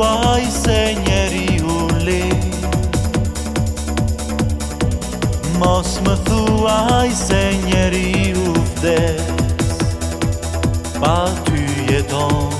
vullaj se njeri u li. Mos më thuaj se njeri u vdes. Pa ty jeton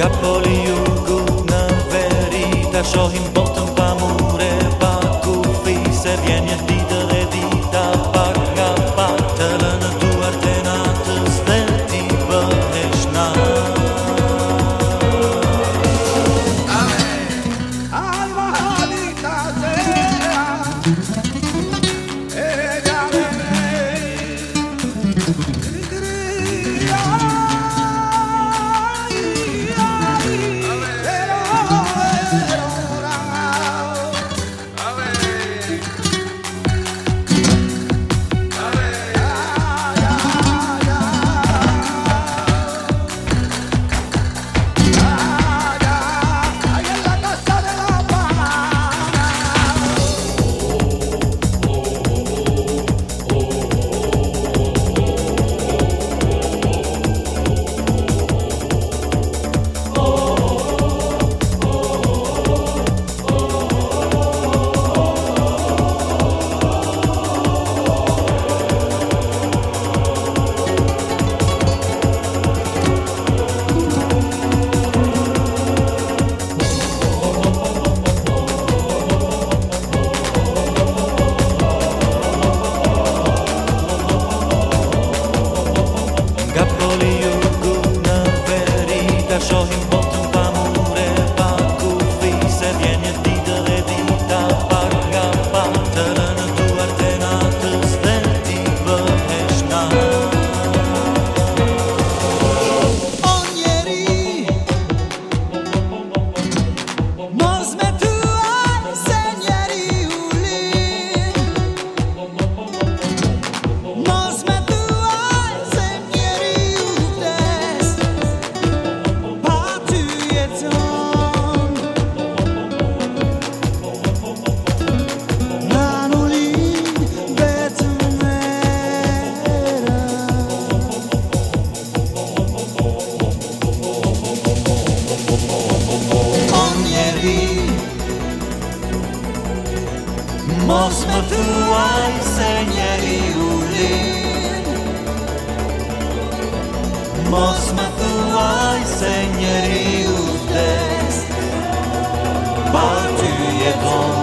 Capoli mosmătuai Señorii ulin Mosmătuai i uhlí. Batu je bon